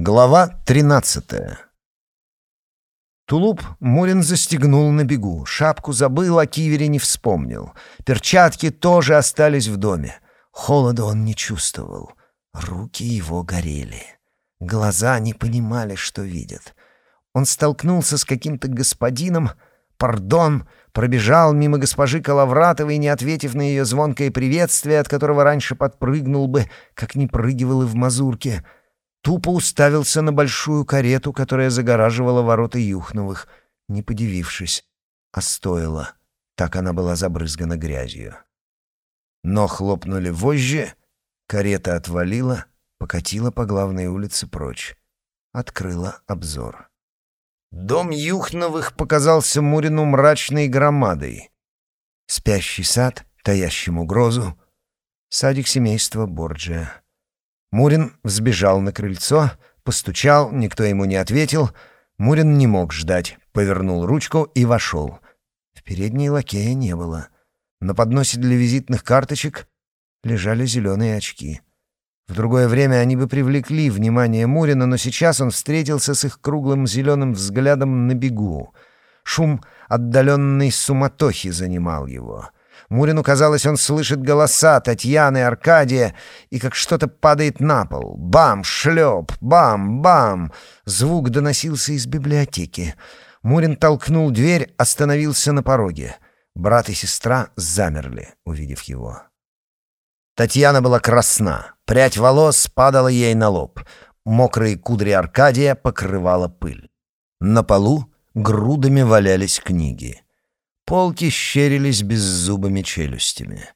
Глава 13 Тулуп Мурин застегнул на бегу, шапку забыл, а кивере не вспомнил. Перчатки тоже остались в доме. Холода он не чувствовал. Руки его горели. Глаза не понимали, что видят. Он столкнулся с каким-то господином, пардон, пробежал мимо госпожи Калавратовой, не ответив на ее звонкое приветствие, от которого раньше подпрыгнул бы, как не прыгивал и в мазурке — тупо уставился на большую карету, которая загораживала ворота Юхновых, не подивившись, а стоило. Так она была забрызгана грязью. Но хлопнули вожжи, карета отвалила, покатила по главной улице прочь. Открыла обзор. Дом Юхновых показался Мурину мрачной громадой. Спящий сад, таящим угрозу. Садик семейства Борджия. Мурин взбежал на крыльцо, постучал, никто ему не ответил. Мурин не мог ждать, повернул ручку и вошел. В передней лакея не было. На подносе для визитных карточек лежали зеленые очки. В другое время они бы привлекли внимание Мурина, но сейчас он встретился с их круглым зеленым взглядом на бегу. Шум отдаленной суматохи занимал его — Мурину казалось, он слышит голоса Татьяны, Аркадия, и как что-то падает на пол. Бам, шлеп, бам, бам. Звук доносился из библиотеки. Мурин толкнул дверь, остановился на пороге. Брат и сестра замерли, увидев его. Татьяна была красна. Прядь волос падала ей на лоб. Мокрые кудри Аркадия покрывала пыль. На полу грудами валялись книги. Полки щерились беззубыми челюстями.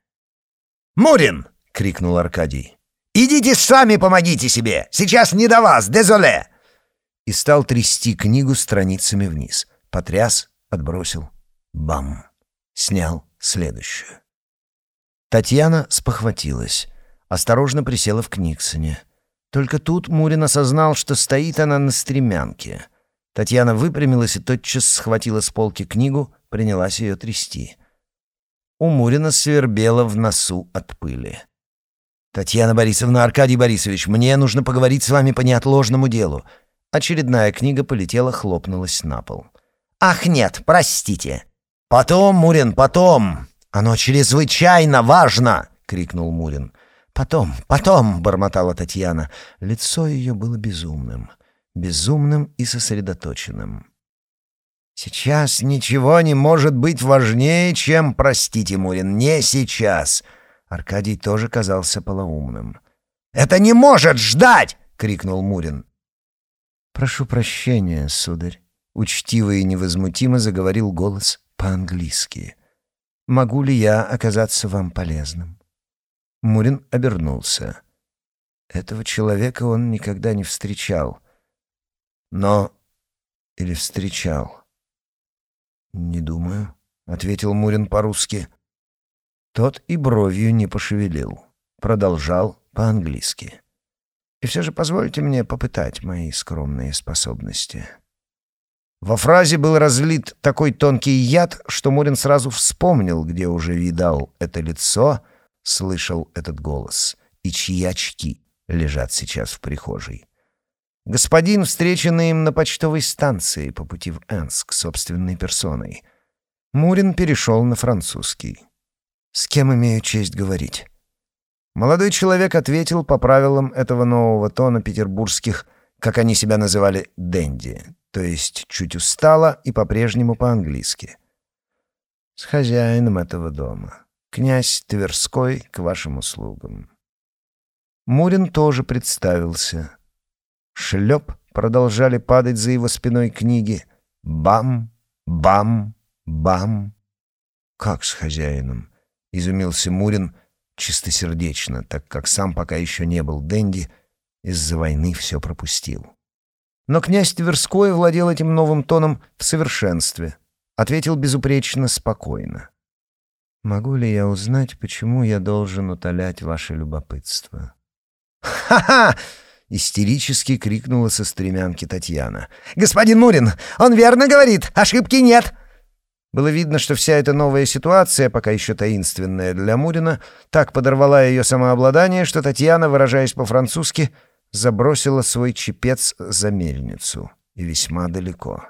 «Мурин!» — крикнул Аркадий. «Идите сами помогите себе! Сейчас не до вас, дезоле!» И стал трясти книгу страницами вниз. Потряс, отбросил. Бам! Снял следующую. Татьяна спохватилась. Осторожно присела в Книксоне. Только тут Мурин осознал, что стоит она на стремянке. Татьяна выпрямилась и тотчас схватила с полки книгу, принялась ее трясти. У Мурина свербело в носу от пыли. «Татьяна Борисовна, Аркадий Борисович, мне нужно поговорить с вами по неотложному делу». Очередная книга полетела, хлопнулась на пол. «Ах, нет, простите!» «Потом, Мурин, потом! Оно чрезвычайно важно!» — крикнул Мурин. «Потом, потом!» — бормотала Татьяна. Лицо ее было безумным. Безумным и сосредоточенным. Сейчас ничего не может быть важнее, чем, простите, Мурин, не сейчас. Аркадий тоже казался полоумным. «Это не может ждать!» — крикнул Мурин. «Прошу прощения, сударь», — учтиво и невозмутимо заговорил голос по-английски. «Могу ли я оказаться вам полезным?» Мурин обернулся. Этого человека он никогда не встречал. Но... Или встречал. «Не думаю», — ответил Мурин по-русски. Тот и бровью не пошевелил. Продолжал по-английски. «И все же позвольте мне попытать мои скромные способности». Во фразе был разлит такой тонкий яд, что Мурин сразу вспомнил, где уже видал это лицо, слышал этот голос и чьи очки лежат сейчас в прихожей. Господин, встреченный им на почтовой станции по пути в Энск собственной персоной. Мурин перешел на французский. «С кем имею честь говорить?» Молодой человек ответил по правилам этого нового тона петербургских, как они себя называли, «денди», то есть чуть устало и по-прежнему по-английски. «С хозяином этого дома. Князь Тверской к вашим услугам». Мурин тоже представился — Шлеп продолжали падать за его спиной книги. Бам, бам, бам. «Как с хозяином?» — изумился Мурин чистосердечно, так как сам пока еще не был Дэнди, из-за войны все пропустил. Но князь Тверской владел этим новым тоном в совершенстве. Ответил безупречно спокойно. «Могу ли я узнать, почему я должен утолять ваше любопытство?» «Ха-ха!» Истерически крикнула со стремянки Татьяна. «Господин Мурин, он верно говорит, ошибки нет!» Было видно, что вся эта новая ситуация, пока еще таинственная для Мурина, так подорвала ее самообладание, что Татьяна, выражаясь по-французски, забросила свой чепец за мельницу и весьма далеко.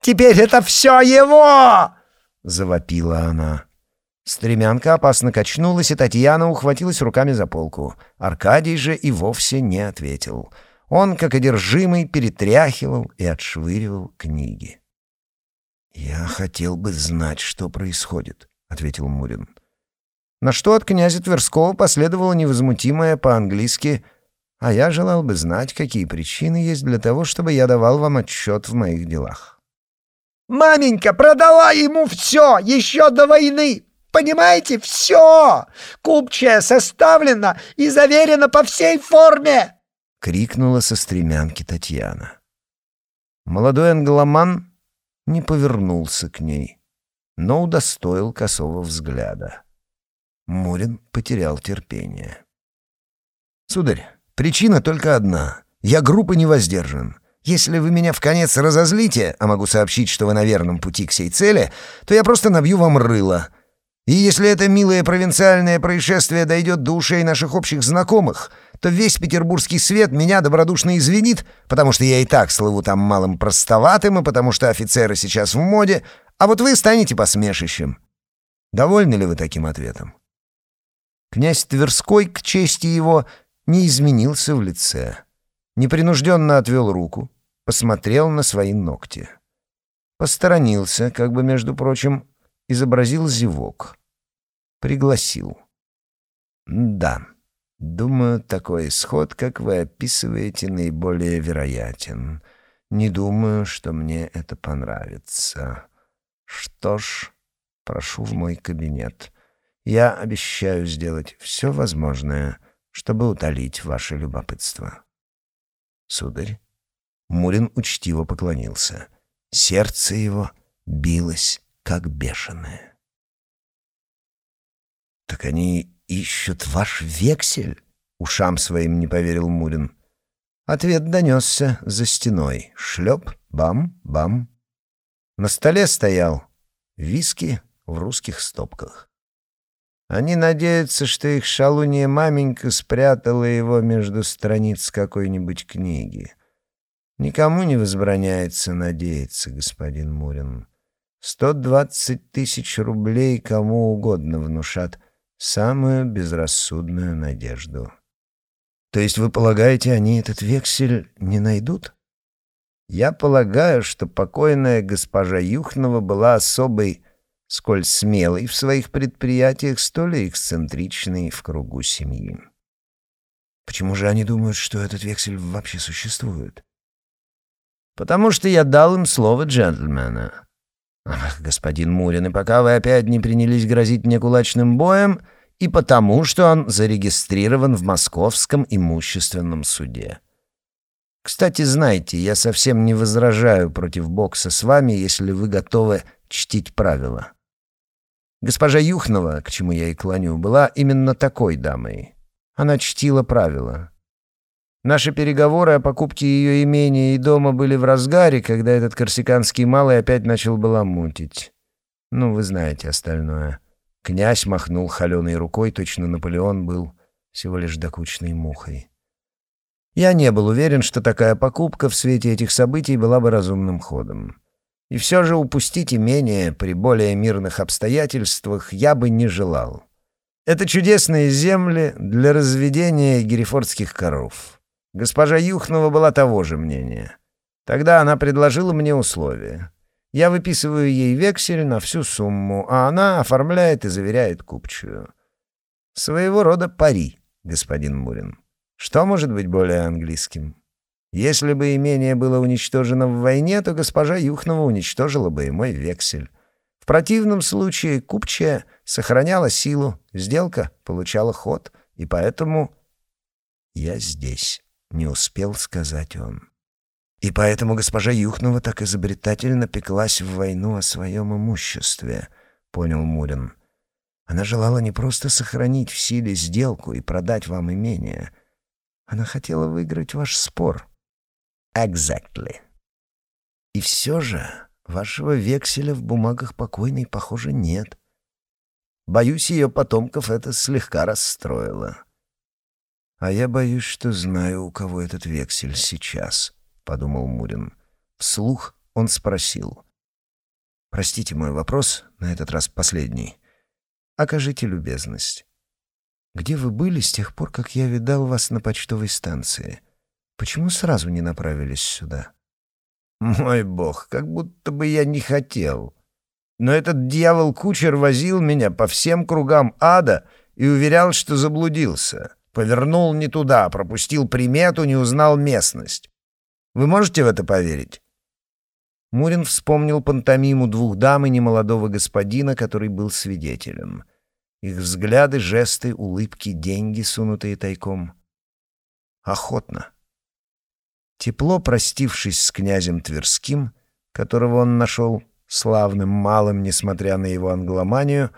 «Теперь это все его!» — завопила она. Стремянка опасно качнулась, и Татьяна ухватилась руками за полку. Аркадий же и вовсе не ответил. Он, как одержимый, перетряхивал и отшвыривал книги. «Я хотел бы знать, что происходит», — ответил Мурин. На что от князя Тверского последовало невозмутимое по-английски «А я желал бы знать, какие причины есть для того, чтобы я давал вам отчет в моих делах». «Маменька продала ему все еще до войны!» Понимаете, все! Купчая составлена и заверена по всей форме!» — крикнула со стремянки Татьяна. Молодой англоман не повернулся к ней, но удостоил косого взгляда. Мурин потерял терпение. «Сударь, причина только одна. Я группа невоздержан. Если вы меня в конец разозлите, а могу сообщить, что вы на верном пути к сей цели, то я просто набью вам рыло. И если это милое провинциальное происшествие дойдет до ушей наших общих знакомых, то весь петербургский свет меня добродушно извинит, потому что я и так слыву там малым простоватым, и потому что офицеры сейчас в моде, а вот вы станете посмешищем. Довольны ли вы таким ответом?» Князь Тверской, к чести его, не изменился в лице. Непринужденно отвел руку, посмотрел на свои ногти. Посторонился, как бы, между прочим, изобразил зевок. Пригласил. «Да, думаю, такой исход, как вы описываете, наиболее вероятен. Не думаю, что мне это понравится. Что ж, прошу в мой кабинет». Я обещаю сделать все возможное, чтобы утолить ваше любопытство. Сударь, Мурин учтиво поклонился. Сердце его билось, как бешеное. «Так они ищут ваш вексель?» — ушам своим не поверил Мурин. Ответ донесся за стеной. Шлеп, бам, бам. На столе стоял виски в русских стопках. Они надеются, что их шалунья маменька спрятала его между страниц какой-нибудь книги. Никому не возбраняется надеяться, господин Мурин. Сто двадцать тысяч рублей кому угодно внушат самую безрассудную надежду. То есть вы полагаете, они этот вексель не найдут? Я полагаю, что покойная госпожа Юхнова была особой сколь смелый в своих предприятиях, столь и эксцентричный в кругу семьи. Почему же они думают, что этот вексель вообще существует? Потому что я дал им слово джентльмена. Ах, господин Мурин, и пока вы опять не принялись грозить мне кулачным боем, и потому, что он зарегистрирован в Московском имущественном суде. Кстати, знайте, я совсем не возражаю против бокса с вами, если вы готовы чтить правила. Госпожа Юхнова, к чему я и клоню, была именно такой дамой. Она чтила правила. Наши переговоры о покупке ее имения и дома были в разгаре, когда этот корсиканский малый опять начал баламутить. Ну, вы знаете остальное. Князь махнул холеной рукой, точно Наполеон был всего лишь докучной мухой. Я не был уверен, что такая покупка в свете этих событий была бы разумным ходом. И все же упустить имение при более мирных обстоятельствах я бы не желал. Это чудесные земли для разведения герефордских коров. Госпожа Юхнова была того же мнения. Тогда она предложила мне условия. Я выписываю ей вексель на всю сумму, а она оформляет и заверяет купчую. Своего рода пари, господин Мурин. Что может быть более английским? Если бы имение было уничтожено в войне, то госпожа Юхнова уничтожила бы и мой вексель. В противном случае купчая сохраняла силу, сделка получала ход, и поэтому я здесь, не успел сказать он. И поэтому госпожа Юхнова так изобретательно пеклась в войну о своем имуществе, понял Мурин. Она желала не просто сохранить в силе сделку и продать вам имение. Она хотела выиграть ваш спор — Exactly. И все же вашего векселя в бумагах покойной, похоже, нет. Боюсь, ее потомков это слегка расстроило. «А я боюсь, что знаю, у кого этот вексель сейчас», — подумал Мурин. Вслух он спросил. «Простите мой вопрос, на этот раз последний. Окажите любезность. Где вы были с тех пор, как я видал вас на почтовой станции? Почему сразу не направились сюда?» «Мой бог, как будто бы я не хотел. Но этот дьявол-кучер возил меня по всем кругам ада и уверял, что заблудился. Повернул не туда, пропустил примету, не узнал местность. Вы можете в это поверить?» Мурин вспомнил пантомиму двух дам и немолодого господина, который был свидетелем. Их взгляды, жесты, улыбки, деньги, сунутые тайком. Охотно. Тепло простившись с князем Тверским, которого он нашел славным малым, несмотря на его англоманию,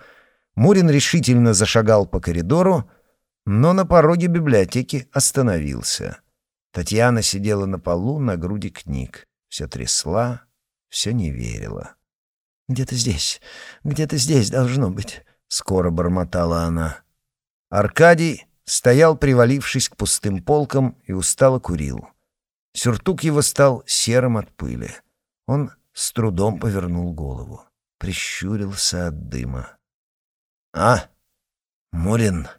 Мурин решительно зашагал по коридору, но на пороге библиотеки остановился. Татьяна сидела на полу на груди книг, все трясла, все не верила. «Где-то здесь, где-то здесь должно быть», — скоро бормотала она. Аркадий стоял, привалившись к пустым полкам, и устало курил. Сюртук его стал серым от пыли. Он с трудом повернул голову, прищурился от дыма. «А, Мурин,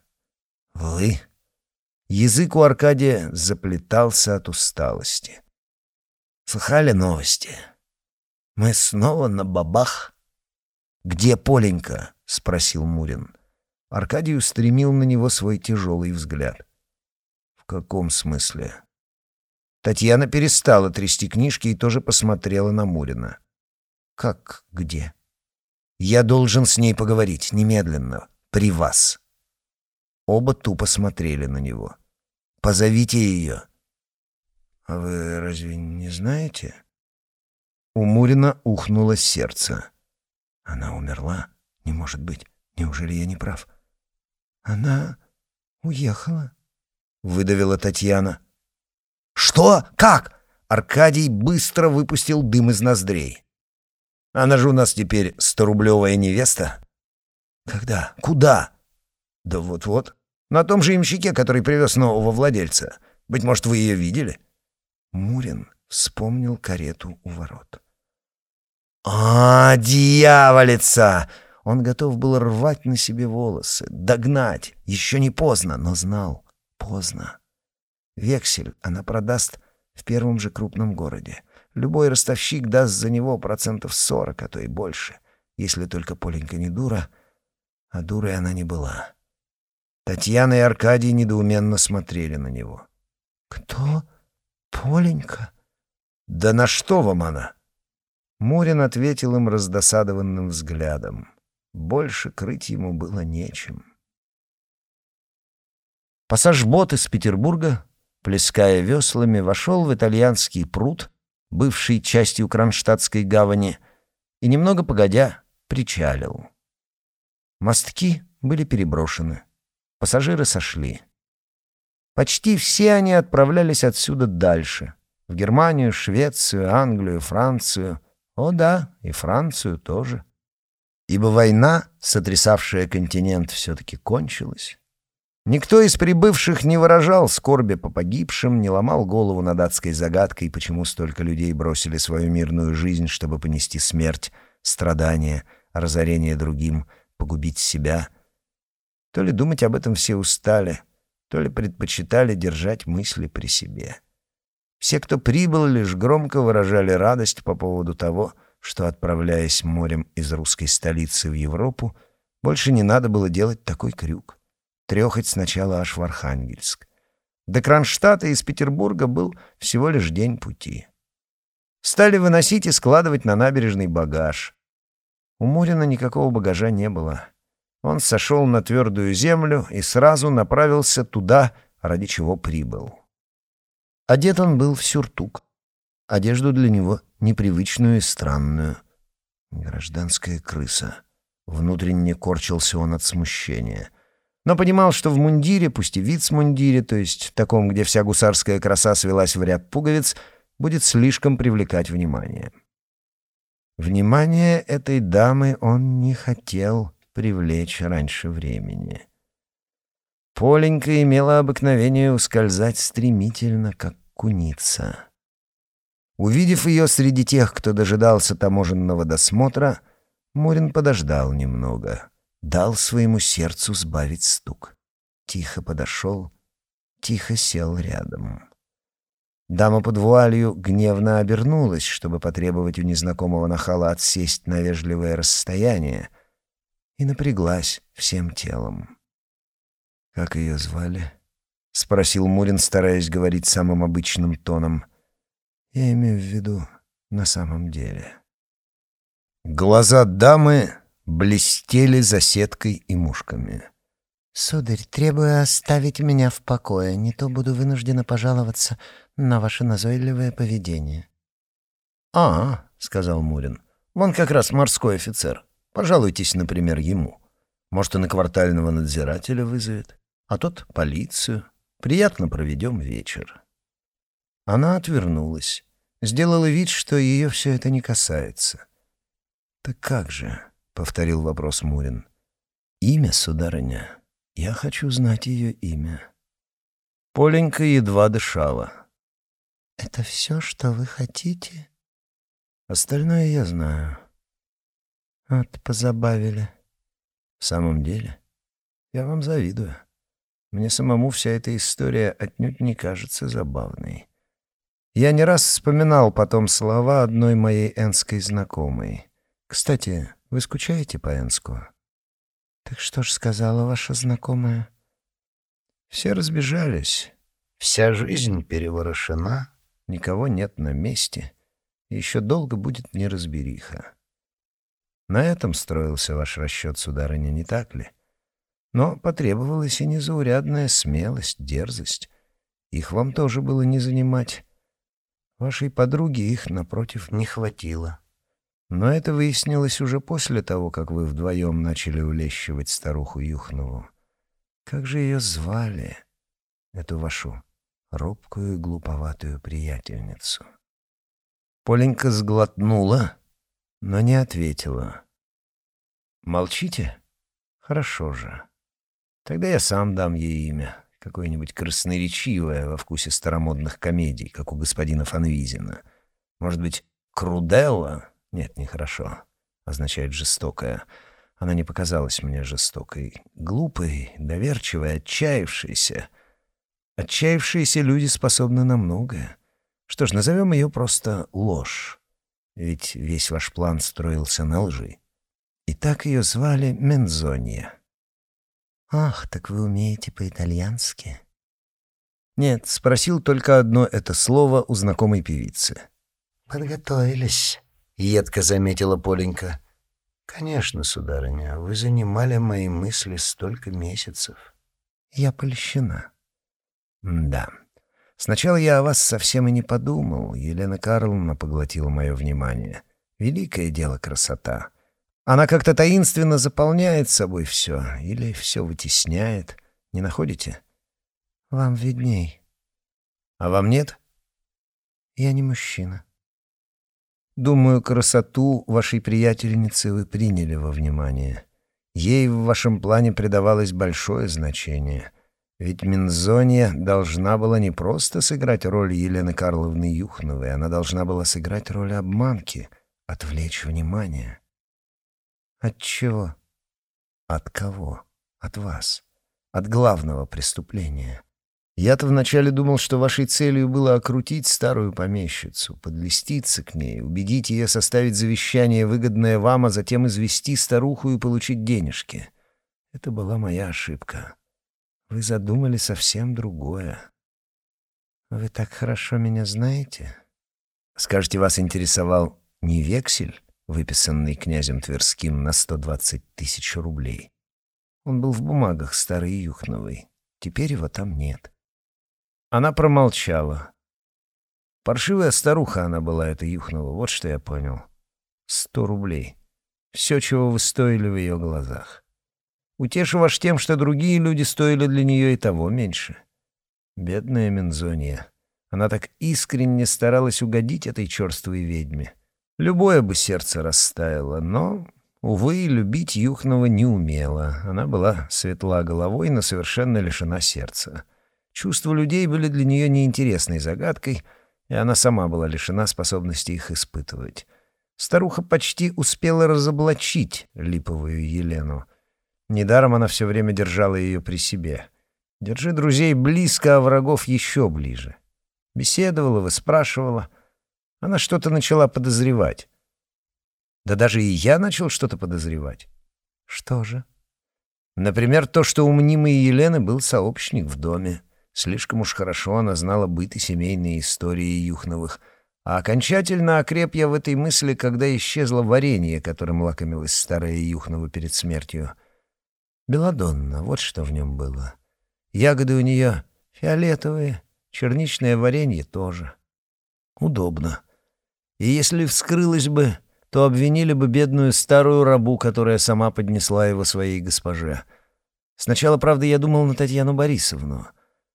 вы?» Язык у Аркадия заплетался от усталости. «Слыхали новости? Мы снова на бабах?» «Где Поленька?» — спросил Мурин. Аркадий устремил на него свой тяжелый взгляд. «В каком смысле?» Татьяна перестала трясти книжки и тоже посмотрела на Мурина. «Как где?» «Я должен с ней поговорить, немедленно, при вас». Оба тупо смотрели на него. «Позовите ее». «А вы разве не знаете?» У Мурина ухнуло сердце. «Она умерла? Не может быть. Неужели я не прав?» «Она уехала», — выдавила Татьяна. «Что? Как?» Аркадий быстро выпустил дым из ноздрей. «Она же у нас теперь сторублевая невеста». «Когда? Куда?» «Да вот-вот. На том же имщике, который привез нового владельца. Быть может, вы ее видели?» Мурин вспомнил карету у ворот. «А, дьяволица!» Он готов был рвать на себе волосы, догнать. Еще не поздно, но знал. Поздно. Вексель она продаст в первом же крупном городе. Любой ростовщик даст за него процентов сорок, а то и больше, если только Поленька не дура, а дурой она не была. Татьяна и Аркадий недоуменно смотрели на него. «Кто? Поленька?» «Да на что вам она?» Мурин ответил им раздосадованным взглядом. Больше крыть ему было нечем. Пассажбот из Петербурга плеская веслами, вошел в итальянский пруд, бывший частью Кронштадтской гавани, и, немного погодя, причалил. Мостки были переброшены. Пассажиры сошли. Почти все они отправлялись отсюда дальше. В Германию, Швецию, Англию, Францию. О да, и Францию тоже. Ибо война, сотрясавшая континент, все-таки кончилась. Никто из прибывших не выражал скорби по погибшим, не ломал голову над адской загадкой, почему столько людей бросили свою мирную жизнь, чтобы понести смерть, страдания, разорение другим, погубить себя. То ли думать об этом все устали, то ли предпочитали держать мысли при себе. Все, кто прибыл, лишь громко выражали радость по поводу того, что, отправляясь морем из русской столицы в Европу, больше не надо было делать такой крюк трехать сначала аж в Архангельск. До Кронштадта из Петербурга был всего лишь день пути. Стали выносить и складывать на набережный багаж. У Мурина никакого багажа не было. Он сошел на твердую землю и сразу направился туда, ради чего прибыл. Одет он был в сюртук. Одежду для него непривычную и странную. Гражданская крыса. Внутренне корчился он от смущения — но понимал, что в мундире, пусть и вицмундире, то есть таком, где вся гусарская краса свелась в ряд пуговиц, будет слишком привлекать внимание. Внимание этой дамы он не хотел привлечь раньше времени. Поленька имела обыкновение ускользать стремительно, как куница. Увидев ее среди тех, кто дожидался таможенного досмотра, Мурин подождал немного, дал своему сердцу сбавить стук. Тихо подошел, тихо сел рядом. Дама под вуалью гневно обернулась, чтобы потребовать у незнакомого нахала отсесть на вежливое расстояние, и напряглась всем телом. «Как ее звали?» — спросил Мурин, стараясь говорить самым обычным тоном. «Я имею в виду на самом деле». Глаза дамы блестели за сеткой и мушками. «Сударь, требую оставить меня в покое, не то буду вынуждена пожаловаться на ваше назойливое поведение». «А, — сказал Мурин, — вон как раз морской офицер. Пожалуйтесь, например, ему. Может, и квартального надзирателя вызовет, а тот — полицию. Приятно проведем вечер». Она отвернулась, сделала вид, что ее все это не касается. «Так как же?» — повторил вопрос Мурин. «Имя, сударыня? Я хочу знать ее имя». Поленька едва дышала. «Это все, что вы хотите?» «Остальное я знаю». «Вот позабавили». «В самом деле, я вам завидую. Мне самому вся эта история отнюдь не кажется забавной. Я не раз вспоминал потом слова одной моей энской знакомой. Кстати, вы скучаете по энску?» «Так что ж сказала ваша знакомая?» «Все разбежались. Вся жизнь переворошена» никого нет на месте, еще долго будет неразбериха. На этом строился ваш расчет, сударыня, не так ли? Но потребовалась и незаурядная смелость, дерзость. Их вам тоже было не занимать. Вашей подруге их, напротив, не хватило. Но это выяснилось уже после того, как вы вдвоем начали улещивать старуху Юхнову. Как же ее звали, эту вашу робкую и глуповатую приятельницу. Поленька сглотнула, но не ответила. «Молчите? Хорошо же. Тогда я сам дам ей имя, какое-нибудь красноречивое во вкусе старомодных комедий, как у господина Фанвизина. Может быть, Круделла? Нет, нехорошо. Означает «жестокая». Она не показалась мне жестокой. Глупой, доверчивой, отчаявшейся — Отчаявшиеся люди способны на многое. Что ж, назовем ее просто ложь. Ведь весь ваш план строился на лжи. И так ее звали Мензония. «Ах, так вы умеете по-итальянски?» Нет, спросил только одно это слово у знакомой певицы. «Подготовились», — едко заметила Поленька. «Конечно, сударыня, вы занимали мои мысли столько месяцев». «Я польщена». Да. Сначала я о вас совсем и не подумал. Елена Карловна поглотила мое внимание. Великое дело красота. Она как-то таинственно заполняет собой все или все вытесняет. Не находите? Вам видней. А вам нет? Я не мужчина. Думаю, красоту вашей приятельницы вы приняли во внимание. Ей в вашем плане придавалось большое значение — ведь Минзония должна была не просто сыграть роль Елены Карловны Юхновой, она должна была сыграть роль обманки, отвлечь внимание. От чего? От кого? От вас. От главного преступления. Я-то вначале думал, что вашей целью было окрутить старую помещицу, подлеститься к ней, убедить ее составить завещание, выгодное вам, а затем извести старуху и получить денежки. Это была моя ошибка. Вы задумали совсем другое. Вы так хорошо меня знаете? Скажете, вас интересовал не вексель, выписанный князем Тверским на 120 тысяч рублей? Он был в бумагах старой Юхновой. Теперь его там нет. Она промолчала. Паршивая старуха она была, эта Юхнова, вот что я понял. Сто рублей. Все, чего вы стоили в ее глазах. Утешу ваш тем, что другие люди стоили для нее и того меньше. Бедная Мензония. Она так искренне старалась угодить этой черствой ведьме. Любое бы сердце растаяло, но Увы, любить Юхнова не умела. Она была светла головой, но совершенно лишена сердца. Чувства людей были для нее неинтересной загадкой, и она сама была лишена способности их испытывать. Старуха почти успела разоблачить липовую Елену. Недаром она все время держала ее при себе. Держи друзей близко, а врагов еще ближе. Беседовала, выспрашивала. Она что-то начала подозревать. Да даже и я начал что-то подозревать. Что же? Например, то, что у мнимой Елены был сообщник в доме. Слишком уж хорошо она знала быт и семейные истории Юхновых. А окончательно окреп я в этой мысли, когда исчезло варенье, которым лакомилась старая Юхнова перед смертью. Беладонна, вот что в нем было. Ягоды у нее фиолетовые, черничное варенье тоже. Удобно. И если вскрылось бы, то обвинили бы бедную старую рабу, которая сама поднесла его своей госпоже. Сначала, правда, я думал на Татьяну Борисовну.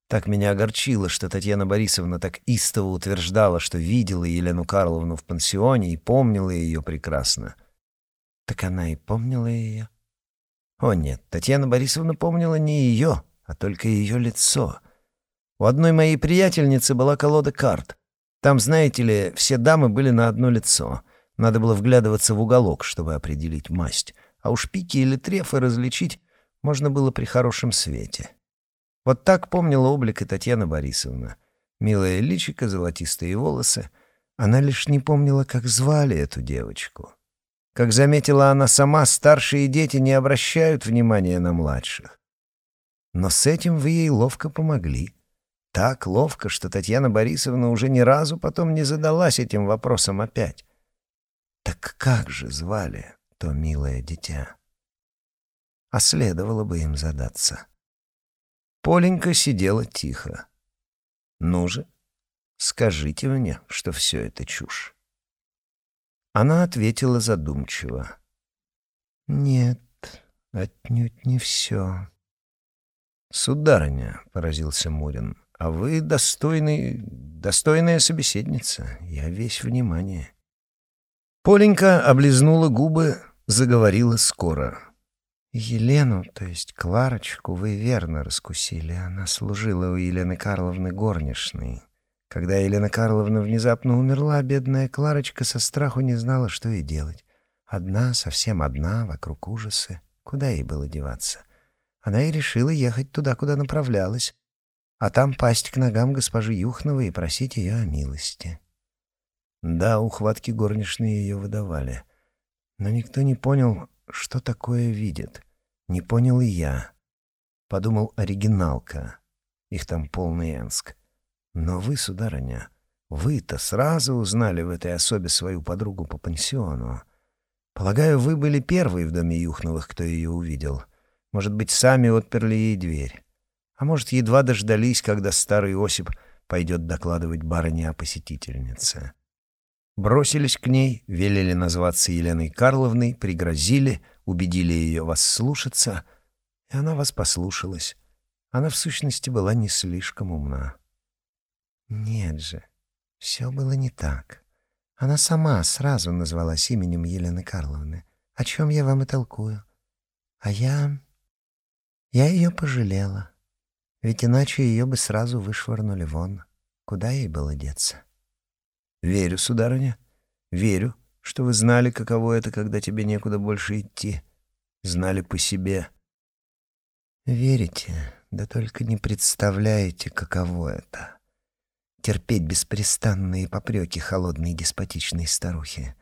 Так меня огорчило, что Татьяна Борисовна так истово утверждала, что видела Елену Карловну в пансионе и помнила ее прекрасно. Так она и помнила ее. О нет, Татьяна Борисовна помнила не ее, а только ее лицо. У одной моей приятельницы была колода карт. Там, знаете ли, все дамы были на одно лицо — надо было вглядываться в уголок, чтобы определить масть, а уж пики или трефы различить можно было при хорошем свете. Вот так помнила облик и Татьяна Борисовна. Милая личико, золотистые волосы. Она лишь не помнила, как звали эту девочку. Как заметила она сама, старшие дети не обращают внимания на младших. Но с этим вы ей ловко помогли. Так ловко, что Татьяна Борисовна уже ни разу потом не задалась этим вопросом опять. Так как же звали то милое дитя? А следовало бы им задаться. Поленька сидела тихо. «Ну же, скажите мне, что все это чушь». Она ответила задумчиво. «Нет, отнюдь не все». «Сударыня», — поразился Мурин, — «а вы достойный, достойная собеседница. Я весь внимание». Поленька облизнула губы, заговорила скоро. «Елену, то есть Кларочку, вы верно раскусили. Она служила у Елены Карловны горничной. Когда Елена Карловна внезапно умерла, бедная Кларочка со страху не знала, что ей делать. Одна, совсем одна, вокруг ужасы. Куда ей было деваться? Она и решила ехать туда, куда направлялась, а там пасть к ногам госпожи Юхновой и просить ее о милости. Да, ухватки горничные ее выдавали. Но никто не понял, что такое видит. Не понял и я. Подумал оригиналка. Их там полный Энск. Но вы, сударыня, вы-то сразу узнали в этой особе свою подругу по пансиону. Полагаю, вы были первые в доме Юхновых, кто ее увидел. Может быть, сами отперли ей дверь. А может, едва дождались, когда старый Осип пойдет докладывать барыне о посетительнице. Бросились к ней, велели назваться Еленой Карловной, пригрозили, убедили ее вас слушаться, и она вас послушалась. Она, в сущности, была не слишком умна. Нет же, все было не так. Она сама сразу назвалась именем Елены Карловны, о чем я вам и толкую. А я... я ее пожалела, ведь иначе ее бы сразу вышвырнули вон. Куда ей было деться?» «Верю, сударыня, верю, что вы знали, каково это, когда тебе некуда больше идти. Знали по себе». «Верите, да только не представляете, каково это. Терпеть беспрестанные попреки холодной деспотичной старухи.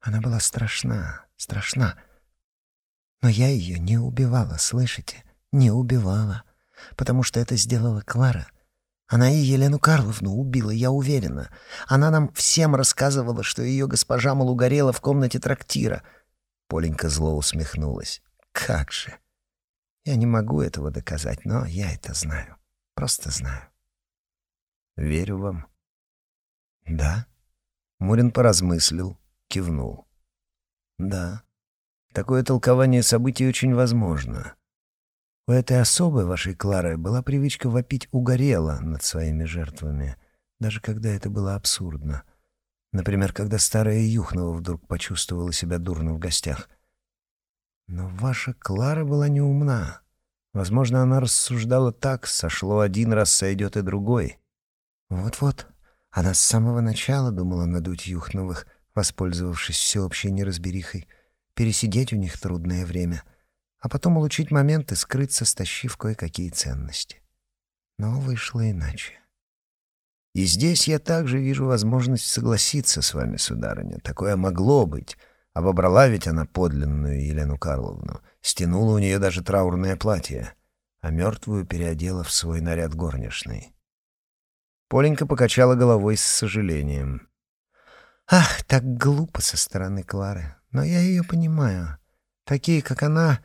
Она была страшна, страшна. Но я ее не убивала, слышите? Не убивала, потому что это сделала Клара» Она и Елену Карловну убила, я уверена. Она нам всем рассказывала, что ее госпожа, мол, угорела в комнате трактира. Поленька зло усмехнулась. Как же! Я не могу этого доказать, но я это знаю. Просто знаю. Верю вам. Да? Мурин поразмыслил, кивнул. Да. Такое толкование событий очень возможно. У этой особы, вашей Клары, была привычка вопить угорело над своими жертвами, даже когда это было абсурдно. Например, когда старая Юхнова вдруг почувствовала себя дурно в гостях. Но ваша Клара была не умна. Возможно, она рассуждала так, сошло один раз, сойдет и другой. Вот-вот, она с самого начала думала надуть Юхновых, воспользовавшись всеобщей неразберихой, пересидеть у них трудное время, а потом улучшить момент и скрыться, стащив кое-какие ценности. Но вышло иначе. И здесь я также вижу возможность согласиться с вами, сударыня. Такое могло быть. Обобрала ведь она подлинную Елену Карловну, стянула у нее даже траурное платье, а мертвую переодела в свой наряд горничной. Поленька покачала головой с сожалением. «Ах, так глупо со стороны Клары. Но я ее понимаю. Такие, как она,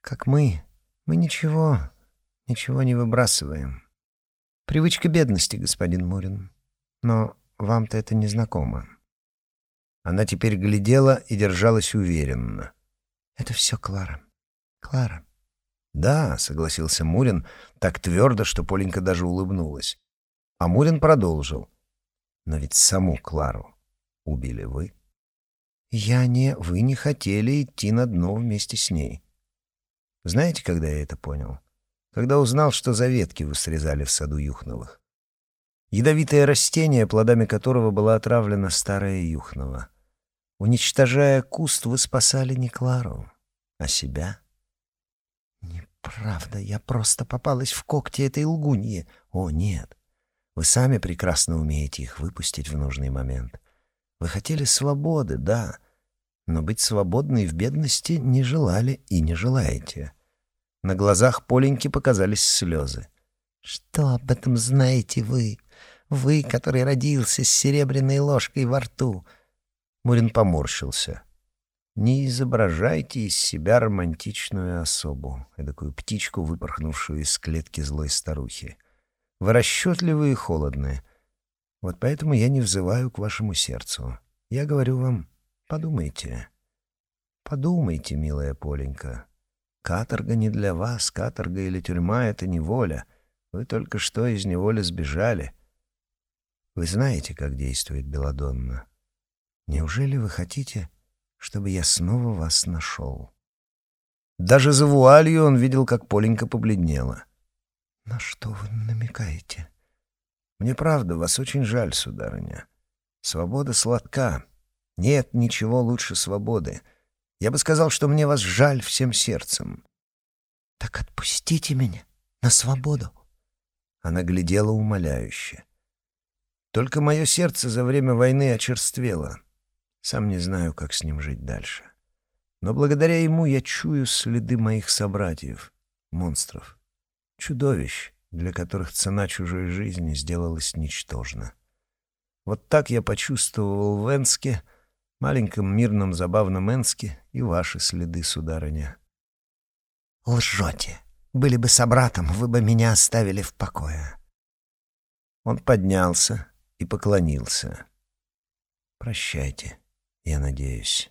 как мы, мы ничего, ничего не выбрасываем. Привычка бедности, господин Мурин. Но вам-то это не знакомо». Она теперь глядела и держалась уверенно. «Это все Клара. Клара». «Да», — согласился Мурин, так твердо, что Поленька даже улыбнулась. А Мурин продолжил. «Но ведь саму Клару убили вы». «Я не... Вы не хотели идти на дно вместе с ней». Знаете, когда я это понял? Когда узнал, что за ветки вы срезали в саду Юхновых. Ядовитое растение, плодами которого была отравлена старая Юхнова. Уничтожая куст, вы спасали не Клару, а себя. Неправда, я просто попалась в когти этой лгуньи. О, нет. Вы сами прекрасно умеете их выпустить в нужный момент. Вы хотели свободы, да, но быть свободной в бедности не желали и не желаете. На глазах Поленьки показались слезы. «Что об этом знаете вы? Вы, который родился с серебряной ложкой во рту?» Мурин поморщился. «Не изображайте из себя романтичную особу, эдакую птичку, выпорхнувшую из клетки злой старухи. Вы расчетливы и холодны. Вот поэтому я не взываю к вашему сердцу. Я говорю вам, подумайте. Подумайте, милая Поленька. Каторга не для вас, каторга или тюрьма — это неволя. Вы только что из неволи сбежали. Вы знаете, как действует Беладонна. Неужели вы хотите, чтобы я снова вас нашел?» Даже за вуалью он видел, как Поленька побледнела. «На что вы намекаете?» «Мне правда, вас очень жаль, сударыня. Свобода сладка. Нет ничего лучше свободы. Я бы сказал, что мне вас жаль всем сердцем». «Так отпустите меня на свободу». Она глядела умоляюще. «Только мое сердце за время войны очерствело. Сам не знаю, как с ним жить дальше. Но благодаря ему я чую следы моих собратьев, монстров чудовищ, для которых цена чужой жизни сделалась ничтожна. Вот так я почувствовал в Энске, маленьком мирном забавном Энске, и ваши следы, сударыня. Лжете. Были бы собратом, вы бы меня оставили в покое. Он поднялся и поклонился. Прощайте, я надеюсь.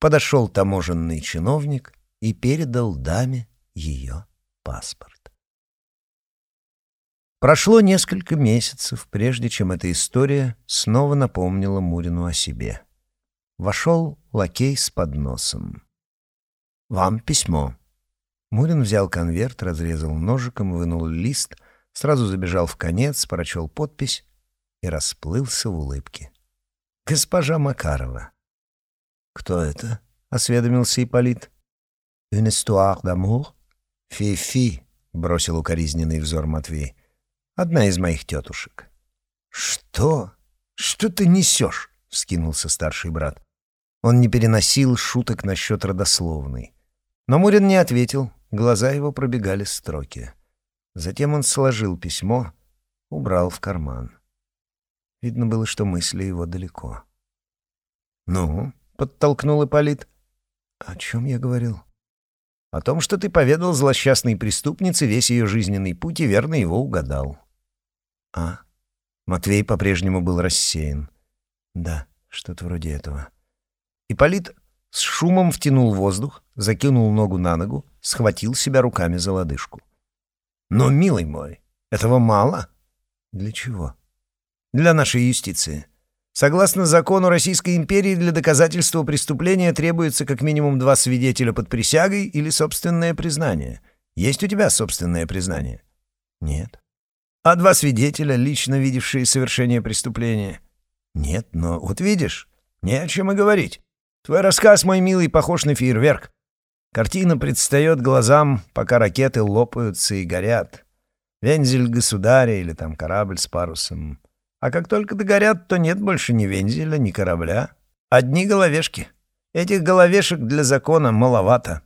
Подошел таможенный чиновник и передал даме ее паспорт. Прошло несколько месяцев, прежде чем эта история снова напомнила Мурину о себе. Вошел лакей с подносом. «Вам письмо». Мурин взял конверт, разрезал ножиком, вынул лист, сразу забежал в конец, прочел подпись и расплылся в улыбке. «Госпожа Макарова». «Кто это?» — осведомился Ипполит. «Une histoire d'amour?» «Фи-фи», — бросил укоризненный взор Матвей. «Одна из моих тетушек». «Что? Что ты несешь?» — вскинулся старший брат. Он не переносил шуток насчет родословной. Но Мурин не ответил, глаза его пробегали строки. Затем он сложил письмо, убрал в карман. Видно было, что мысли его далеко. «Ну?» — подтолкнул Ипполит. «О чем я говорил?» О том, что ты поведал злосчастной преступнице весь ее жизненный путь и верно его угадал. А? Матвей по-прежнему был рассеян. Да, что-то вроде этого. Ипполит с шумом втянул воздух, закинул ногу на ногу, схватил себя руками за лодыжку. «Но, милый мой, этого мало?» «Для чего?» «Для нашей юстиции. Согласно закону Российской империи, для доказательства преступления требуется как минимум два свидетеля под присягой или собственное признание. Есть у тебя собственное признание? Нет. А два свидетеля, лично видевшие совершение преступления? Нет, но вот видишь, не о чем и говорить. Твой рассказ, мой милый, похож на фейерверк. Картина предстает глазам, пока ракеты лопаются и горят. Вензель государя или там корабль с парусом. А как только догорят, то нет больше ни вензеля, ни корабля. Одни головешки. Этих головешек для закона маловато.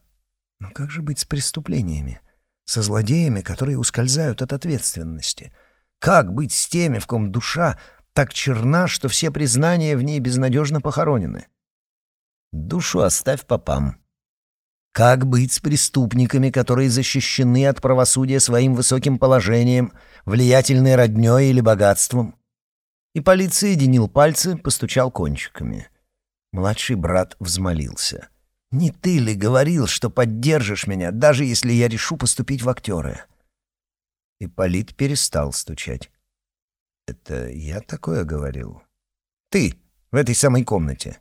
Но как же быть с преступлениями? Со злодеями, которые ускользают от ответственности? Как быть с теми, в ком душа так черна, что все признания в ней безнадежно похоронены? Душу оставь попам. Как быть с преступниками, которые защищены от правосудия своим высоким положением, влиятельной роднёй или богатством? И Ипполит соединил пальцы, постучал кончиками. Младший брат взмолился. «Не ты ли говорил, что поддержишь меня, даже если я решу поступить в актеры?» Ипполит перестал стучать. «Это я такое говорил?» «Ты, в этой самой комнате».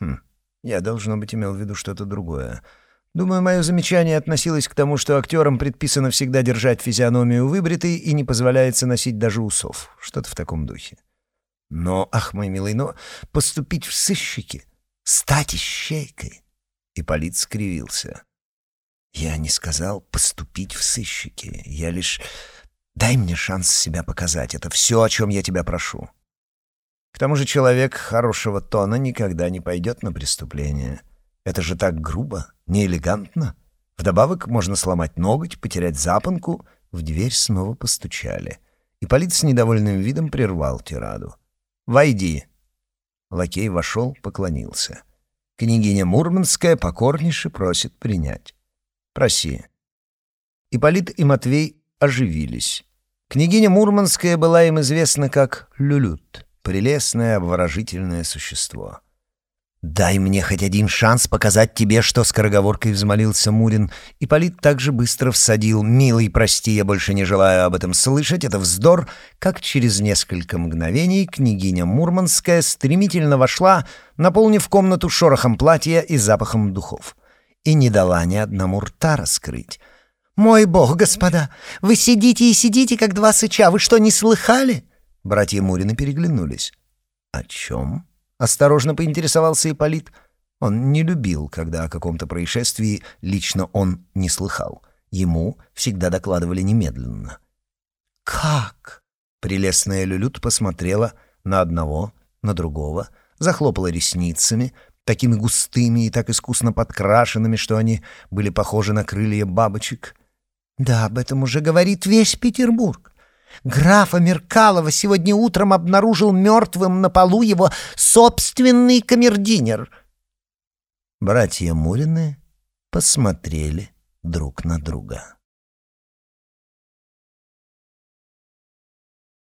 «Хм, я, должно быть, имел в виду что-то другое. Думаю, мое замечание относилось к тому, что актерам предписано всегда держать физиономию выбритой и не позволяется носить даже усов. Что-то в таком духе. Но, ах, мой милый, но поступить в сыщики, стать ищейкой. Ипполит скривился. Я не сказал поступить в сыщики. Я лишь... Дай мне шанс себя показать. Это все, о чем я тебя прошу. К тому же человек хорошего тона никогда не пойдет на преступление. Это же так грубо, неэлегантно. Вдобавок можно сломать ноготь, потерять запонку. В дверь снова постучали. И полиц с недовольным видом прервал тираду. «Войди». Лакей вошел, поклонился. Княгиня Мурманская покорнейше просит принять. «Проси». Ипполит и Матвей оживились. Княгиня Мурманская была им известна как Люлют, прелестное обворожительное существо. «Дай мне хоть один шанс показать тебе, что скороговоркой взмолился Мурин». И Полит также быстро всадил «Милый, прости, я больше не желаю об этом слышать, это вздор», как через несколько мгновений княгиня Мурманская стремительно вошла, наполнив комнату шорохом платья и запахом духов. И не дала ни одному рта раскрыть. «Мой бог, господа, вы сидите и сидите, как два сыча, вы что, не слыхали?» Братья Мурины переглянулись. «О чем?» Осторожно поинтересовался Ипполит. Он не любил, когда о каком-то происшествии лично он не слыхал. Ему всегда докладывали немедленно. «Как?» Прелестная Люлют посмотрела на одного, на другого, захлопала ресницами, такими густыми и так искусно подкрашенными, что они были похожи на крылья бабочек. «Да, об этом уже говорит весь Петербург. Графа Меркалова сегодня утром обнаружил мертвым на полу его собственный камердинер. Братья Мурины посмотрели друг на друга.